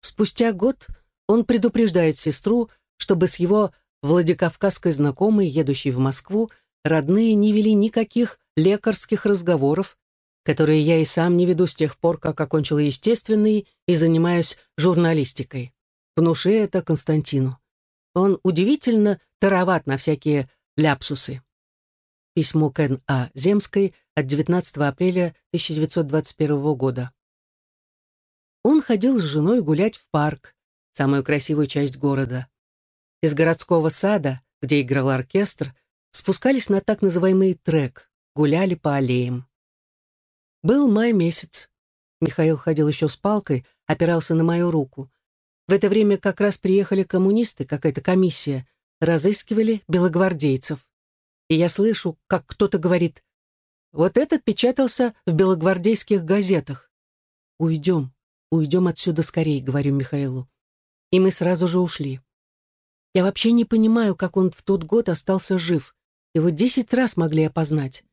Спустя год он предупреждает сестру, чтобы с его владикавказской знакомой, едущей в Москву, родные не вели никаких лекарских разговоров, которые я и сам не веду с тех пор, как окончила естественный и занимаюсь журналистикой. Внуши это Константину. Он удивительно тароват на всякие ляпсусы. Письмо к Н.А. Земской от 19 апреля 1921 года. Он ходил с женой гулять в парк, самую красивую часть города. Из городского сада, где играл оркестр, спускались на так называемый трек, гуляли по аллеям. Был май месяц. Михаил ходил еще с палкой, опирался на мою руку. В это время как раз приехали коммунисты, какая-то комиссия, разыскивали белогвардейцев. И я слышу, как кто-то говорит, «Вот этот печатался в белогвардейских газетах. Уйдем, уйдем отсюда скорее», — говорю Михаилу. И мы сразу же ушли. Я вообще не понимаю, как он в тот год остался жив. Его десять раз могли опознать.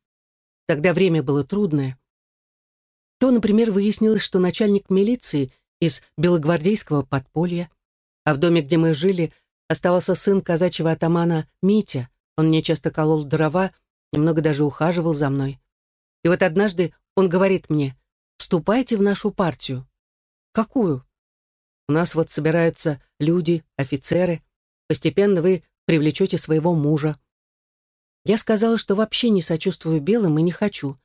Тогда время было трудное. То, например, выяснилось, что начальник милиции из белогвардейского подполья, а в доме, где мы жили, оставался сын казачьего атамана Митя. Он мне часто колол дрова, немного даже ухаживал за мной. И вот однажды он говорит мне, «Вступайте в нашу партию». «Какую?» «У нас вот собираются люди, офицеры. Постепенно вы привлечете своего мужа. Я сказала, что вообще не сочувствую белым и не хочу.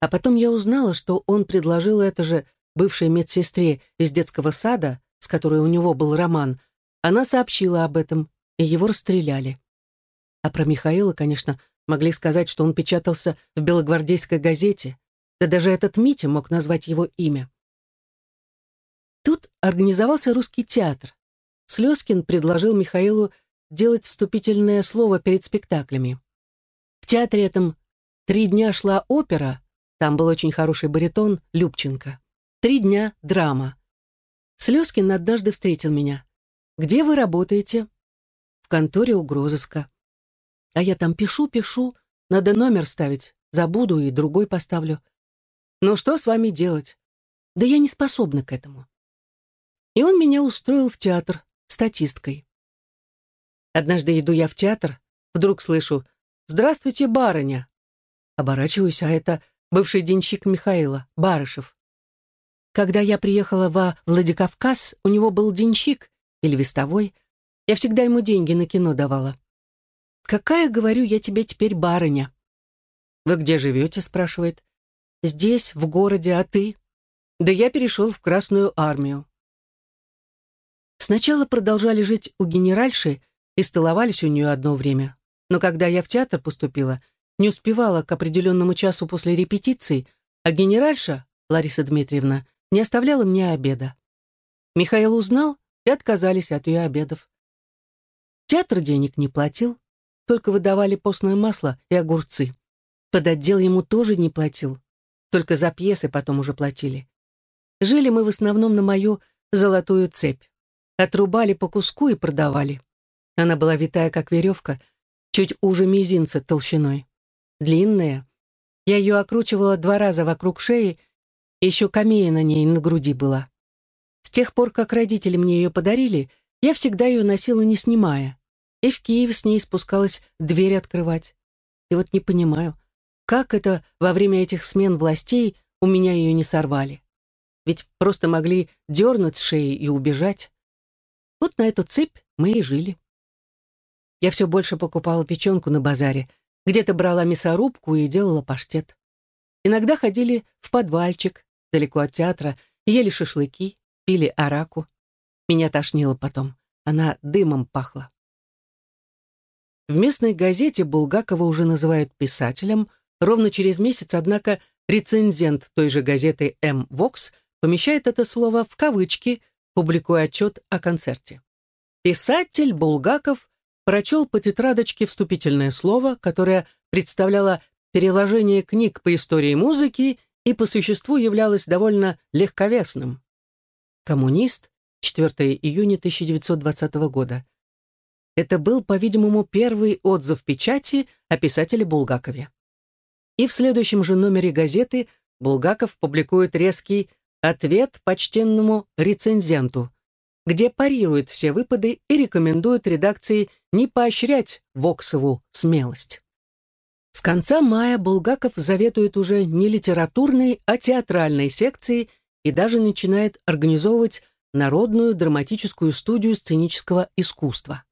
А потом я узнала, что он предложил это же бывшей медсестре из детского сада, с которой у него был роман. Она сообщила об этом, и его расстреляли. А про Михаила, конечно, могли сказать, что он печатался в белогвардейской газете. Да даже этот Митя мог назвать его имя. Тут организовался русский театр. Слезкин предложил Михаилу делать вступительное слово перед спектаклями. В театре этом три дня шла опера, там был очень хороший баритон Любченко. Три дня драма. Слезкин однажды встретил меня. «Где вы работаете?» «В конторе угрозыска». «А я там пишу-пишу, надо номер ставить, забуду и другой поставлю». «Ну что с вами делать?» «Да я не способна к этому». И он меня устроил в театр статисткой. Однажды иду я в театр, вдруг слышу «Здравствуйте, барыня!» Оборачиваюсь, а это бывший денщик Михаила, Барышев. Когда я приехала во Владикавказ, у него был денщик или вестовой. Я всегда ему деньги на кино давала. «Какая, говорю, я тебе теперь барыня?» «Вы где живете?» — спрашивает. «Здесь, в городе, а ты?» «Да я перешел в Красную армию». Сначала продолжали жить у генеральши и столовались у нее одно время. Но когда я в театр поступила, не успевала к определенному часу после репетиции, а генеральша, Лариса Дмитриевна, не оставляла мне обеда. Михаил узнал и отказались от ее обедов. Театр денег не платил, только выдавали постное масло и огурцы. Под отдел ему тоже не платил, только за пьесы потом уже платили. Жили мы в основном на мою золотую цепь. Отрубали по куску и продавали. Она была витая, как веревка, чуть уже мизинца толщиной. Длинная. Я ее окручивала два раза вокруг шеи, еще камея на ней на груди была. С тех пор, как родители мне ее подарили, я всегда ее носила, не снимая. И в Киев с ней спускалась дверь открывать. И вот не понимаю, как это во время этих смен властей у меня ее не сорвали. Ведь просто могли дернуть с шеи и убежать. Вот на эту цепь мы и жили. Я все больше покупала печенку на базаре, где-то брала мясорубку и делала паштет. Иногда ходили в подвальчик, далеко от театра, ели шашлыки, пили араку. Меня тошнило потом, она дымом пахла. В местной газете Булгакова уже называют писателем, ровно через месяц, однако, рецензент той же газеты «М. Вокс» помещает это слово в кавычки, публикуя отчет о концерте. Писатель Булгаков прочел по тетрадочке вступительное слово, которое представляло переложение книг по истории музыки и по существу являлось довольно легковесным. «Коммунист», 4 июня 1920 года. Это был, по-видимому, первый отзыв печати о писателе Булгакове. И в следующем же номере газеты Булгаков публикует резкий ответ почтенному рецензенту, где парирует все выпады и рекомендует редакции не поощрять Воксову смелость. С конца мая Булгаков заветует уже не литературной, а театральной секции и даже начинает организовывать Народную драматическую студию сценического искусства.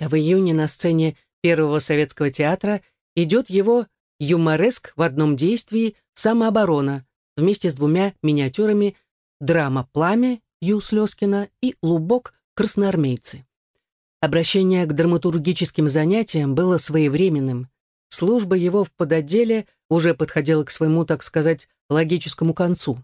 А в июне на сцене Первого советского театра идет его юмореск в одном действии «Самооборона» вместе с двумя миниатюрами «Драма «Пламя» Ю. Слезкина и «Лубок. Красноармейцы». Обращение к драматургическим занятиям было своевременным. Служба его в подотделе уже подходила к своему, так сказать, логическому концу.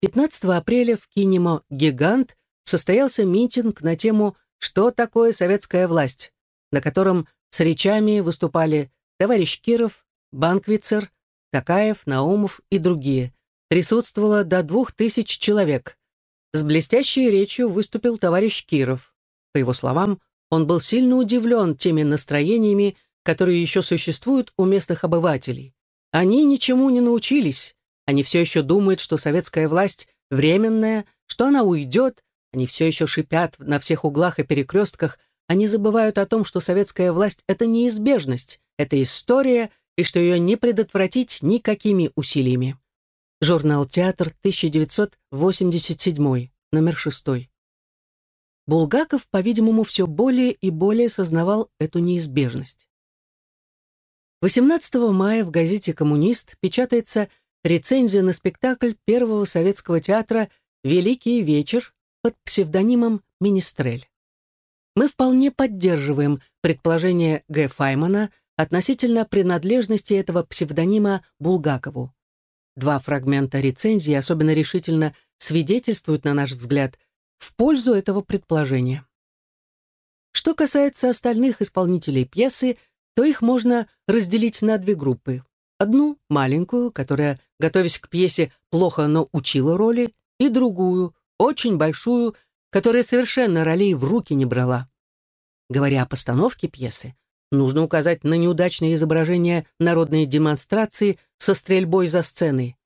15 апреля в кинемо «Гигант» состоялся митинг на тему «Что такое советская власть?», на котором с речами выступали товарищ Киров, Банквицер, Такаев, Наумов и другие. Присутствовало до двух тысяч человек. С блестящей речью выступил товарищ Киров. По его словам, он был сильно удивлен теми настроениями, которые еще существуют у местных обывателей. Они ничему не научились. Они все еще думают, что советская власть временная, что она уйдет. Они все еще шипят на всех углах и перекрестках. Они забывают о том, что советская власть — это неизбежность, это история, и что ее не предотвратить никакими усилиями. Журнал «Театр», 1987, номер 6. Булгаков, по-видимому, все более и более сознавал эту неизбежность. 18 мая в газете «Коммунист» печатается рецензия на спектакль Первого советского театра «Великий вечер» под псевдонимом «Министрель». Мы вполне поддерживаем предположение Г. Файмана относительно принадлежности этого псевдонима Булгакову. Два фрагмента рецензии особенно решительно свидетельствуют, на наш взгляд, в пользу этого предположения. Что касается остальных исполнителей пьесы, то их можно разделить на две группы. Одну, маленькую, которая, готовясь к пьесе, плохо, но учила роли, и другую, очень большую, которая совершенно ролей в руки не брала. Говоря о постановке пьесы, Нужно указать на неудачное изображение народной демонстрации со стрельбой за сценой.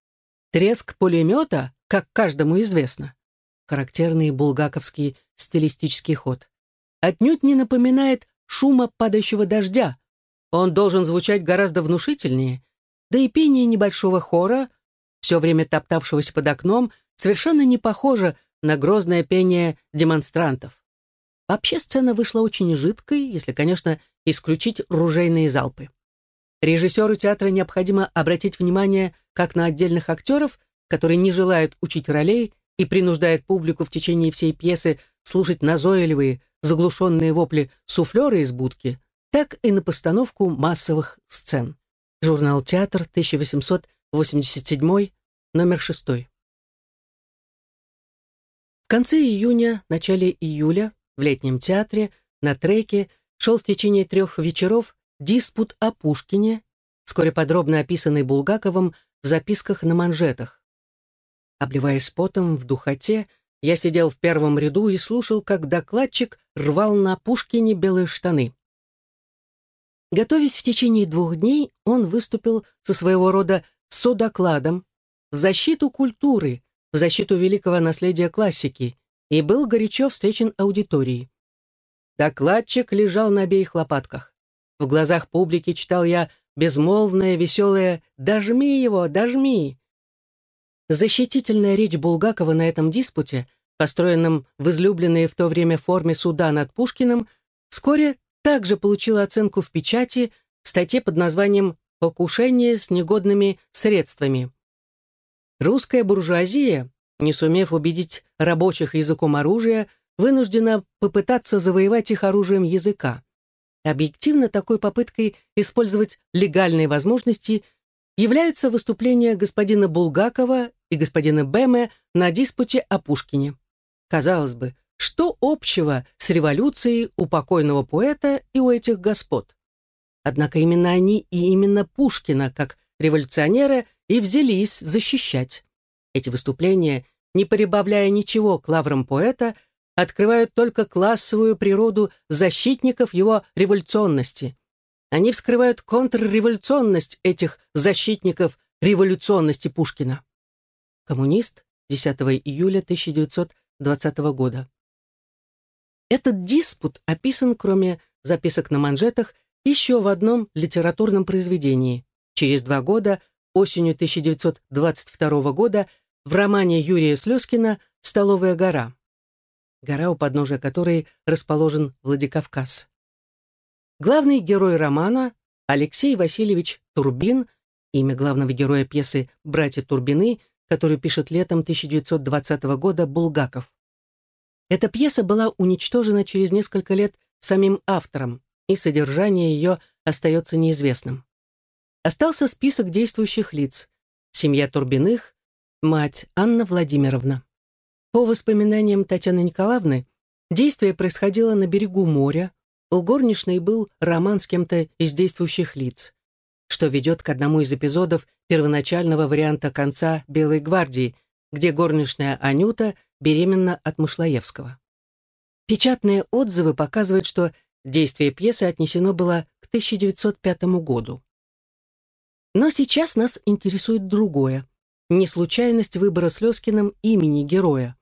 Треск пулемета, как каждому известно, характерный булгаковский стилистический ход, отнюдь не напоминает шума падающего дождя. Он должен звучать гораздо внушительнее, да и пение небольшого хора, все время топтавшегося под окном, совершенно не похоже на грозное пение демонстрантов. Вообще сцена вышла очень жидкой, если, конечно, исключить ружейные залпы. Режиссеру театра необходимо обратить внимание как на отдельных актеров, которые не желают учить ролей и принуждают публику в течение всей пьесы слушать назойливые, заглушенные вопли суфлера из будки, так и на постановку массовых сцен. Журнал «Театр», 1887, номер 6. В конце июня, начале июля в летнем театре на треке шел в течение трех вечеров диспут о Пушкине, вскоре подробно описанный Булгаковым в записках на манжетах. Обливаясь потом в духоте, я сидел в первом ряду и слушал, как докладчик рвал на Пушкине белые штаны. Готовясь в течение двух дней, он выступил со своего рода содокладом в защиту культуры, в защиту великого наследия классики и был горячо встречен аудиторией. Докладчик лежал на обеих лопатках. В глазах публики читал я безмолвное, веселое «Дожми его, дожми!». Защитительная речь Булгакова на этом диспуте, построенном в излюбленной в то время форме суда над Пушкиным, вскоре также получила оценку в печати в статье под названием «Покушение с негодными средствами». Русская буржуазия, не сумев убедить рабочих языком оружия, вынуждена попытаться завоевать их оружием языка. Объективно такой попыткой использовать легальные возможности являются выступления господина Булгакова и господина Бэме на диспуте о Пушкине. Казалось бы, что общего с революцией у покойного поэта и у этих господ? Однако именно они и именно Пушкина, как революционера, и взялись защищать. Эти выступления, не прибавляя ничего к лаврам поэта, открывают только классовую природу защитников его революционности. Они вскрывают контрреволюционность этих защитников революционности Пушкина. Коммунист, 10 июля 1920 года. Этот диспут описан, кроме записок на манжетах, еще в одном литературном произведении. Через два года, осенью 1922 года, в романе Юрия Слезкина «Столовая гора». Гора, у подножия которой расположен Владикавказ. Главный герой романа Алексей Васильевич Турбин, имя главного героя пьесы «Братья Турбины», которую пишет летом 1920 года Булгаков. Эта пьеса была уничтожена через несколько лет самим автором, и содержание ее остается неизвестным. Остался список действующих лиц. Семья Турбиных, мать Анна Владимировна. По воспоминаниям Татьяны Николаевны, действие происходило на берегу моря, у горничной был роман с кем-то из действующих лиц, что ведет к одному из эпизодов первоначального варианта конца «Белой гвардии», где горничная Анюта беременна от Мышлоевского. Печатные отзывы показывают, что действие пьесы отнесено было к 1905 году. Но сейчас нас интересует другое. Не случайность выбора Слезкиным имени героя.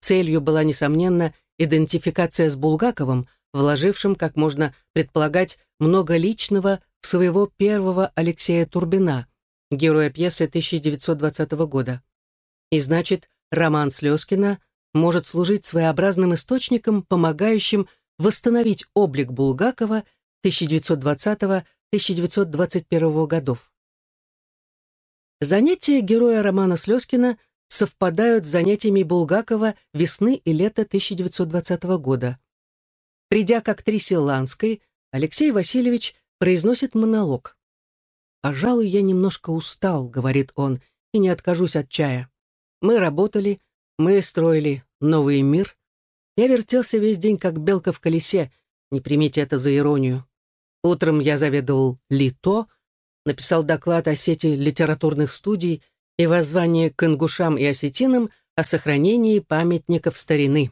Целью была, несомненно, идентификация с Булгаковым, вложившим, как можно предполагать, много личного в своего первого Алексея Турбина, героя пьесы 1920 года. И значит, роман Слезкина может служить своеобразным источником, помогающим восстановить облик Булгакова 1920-1921 годов. Занятия героя романа Слезкина совпадают с занятиями Булгакова весны и лета 1920 года. Придя к актрисе Ланской, Алексей Васильевич произносит монолог. «Пожалуй, я немножко устал», — говорит он, — «и не откажусь от чая. Мы работали, мы строили новый мир. Я вертелся весь день, как белка в колесе, не примите это за иронию. Утром я заведовал ЛИТО, написал доклад о сети литературных студий и воззвание к ингушам и осетинам о сохранении памятников старины.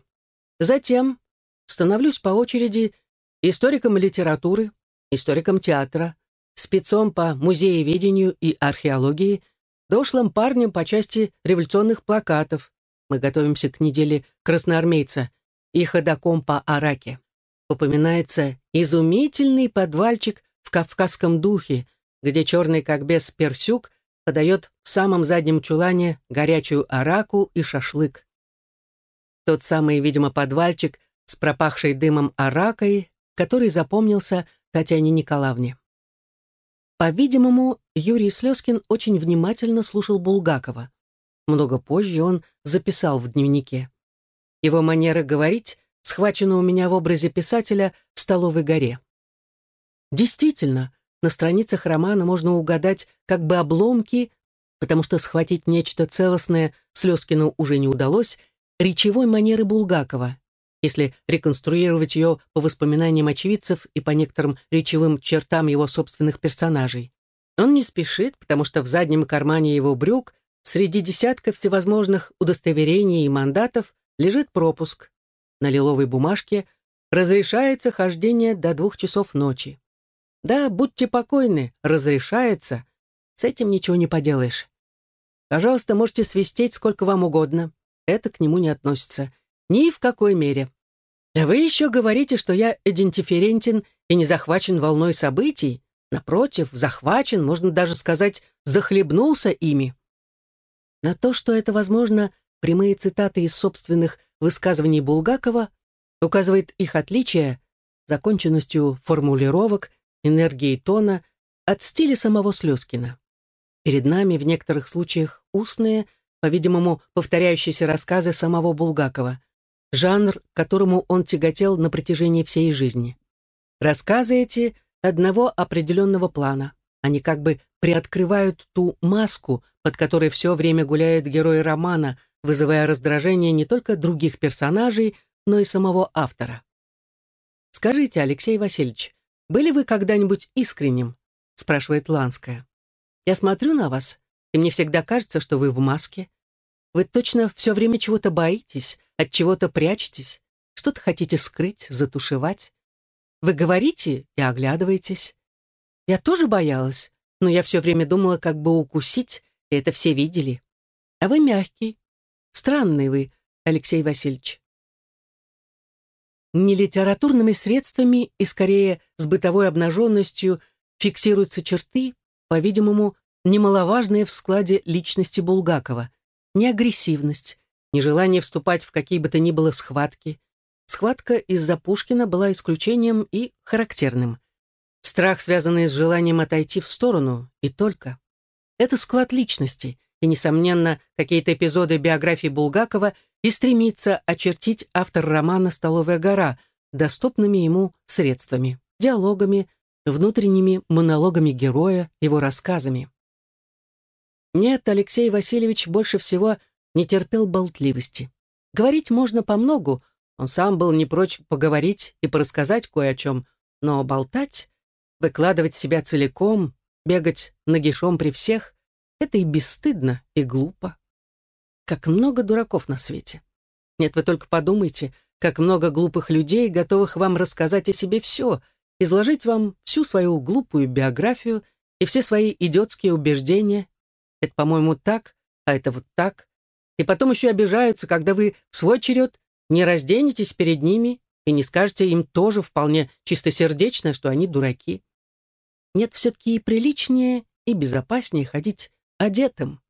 Затем становлюсь по очереди историком литературы, историком театра, спецом по музееведению и археологии – дошлым парнем по части революционных плакатов. Мы готовимся к неделе красноармейца и ходаком по Араке. Упоминается изумительный подвальчик в кавказском духе, где черный как бес персюк подает в самом заднем чулане горячую араку и шашлык. Тот самый, видимо, подвальчик с пропахшей дымом аракой, который запомнился Татьяне Николаевне. По-видимому, Юрий Слезкин очень внимательно слушал Булгакова. Много позже он записал в дневнике. Его манера говорить схвачена у меня в образе писателя в «Столовой горе». Действительно, на страницах романа можно угадать как бы обломки, потому что схватить нечто целостное Слезкину уже не удалось, речевой манеры Булгакова, если реконструировать ее по воспоминаниям очевидцев и по некоторым речевым чертам его собственных персонажей. Он не спешит, потому что в заднем кармане его брюк среди десятка всевозможных удостоверений и мандатов лежит пропуск. На лиловой бумажке разрешается хождение до двух часов ночи. Да, будьте покойны, разрешается. С этим ничего не поделаешь. Пожалуйста, можете свистеть сколько вам угодно. Это к нему не относится. Ни в какой мере. А вы еще говорите, что я идентиферентен и не захвачен волной событий. Напротив, захвачен, можно даже сказать, захлебнулся ими. На то, что это, возможно, прямые цитаты из собственных высказываний Булгакова, указывает их отличие законченностью формулировок, энергией тона от стиля самого Слезкина. Перед нами в некоторых случаях устные, по-видимому, повторяющиеся рассказы самого Булгакова, жанр, которому он тяготел на протяжении всей жизни. Рассказы эти одного определенного плана. Они как бы приоткрывают ту маску, под которой все время гуляет герой романа, вызывая раздражение не только других персонажей, но и самого автора. «Скажите, Алексей Васильевич, были вы когда-нибудь искренним?» спрашивает Ланская. «Я смотрю на вас, и мне всегда кажется, что вы в маске. Вы точно все время чего-то боитесь, от чего-то прячетесь, что-то хотите скрыть, затушевать. Вы говорите и оглядываетесь. Я тоже боялась, но я все время думала, как бы укусить, и это все видели. А вы мягкий. Странный вы, Алексей Васильевич. Не литературными средствами и скорее с бытовой обнаженностью фиксируются черты, по-видимому, немаловажные в складе личности Булгакова. Не агрессивность, нежелание вступать в какие бы то ни было схватки. Схватка из-за Пушкина была исключением и характерным. Страх, связанный с желанием отойти в сторону, и только. Это склад личности, и, несомненно, какие-то эпизоды биографии Булгакова и стремится очертить автор романа «Столовая гора» доступными ему средствами, диалогами, внутренними монологами героя, его рассказами. Нет, Алексей Васильевич больше всего не терпел болтливости. Говорить можно по многу, он сам был не прочь поговорить и порассказать кое о чем, но болтать, выкладывать себя целиком, бегать нагишом при всех — это и бесстыдно, и глупо. Как много дураков на свете. Нет, вы только подумайте, как много глупых людей, готовых вам рассказать о себе все, изложить вам всю свою глупую биографию и все свои идиотские убеждения. Это, по-моему, так, а это вот так. И потом еще обижаются, когда вы в свой черед не разденетесь перед ними и не скажете им тоже вполне чистосердечно, что они дураки. Нет, все-таки и приличнее, и безопаснее ходить одетым.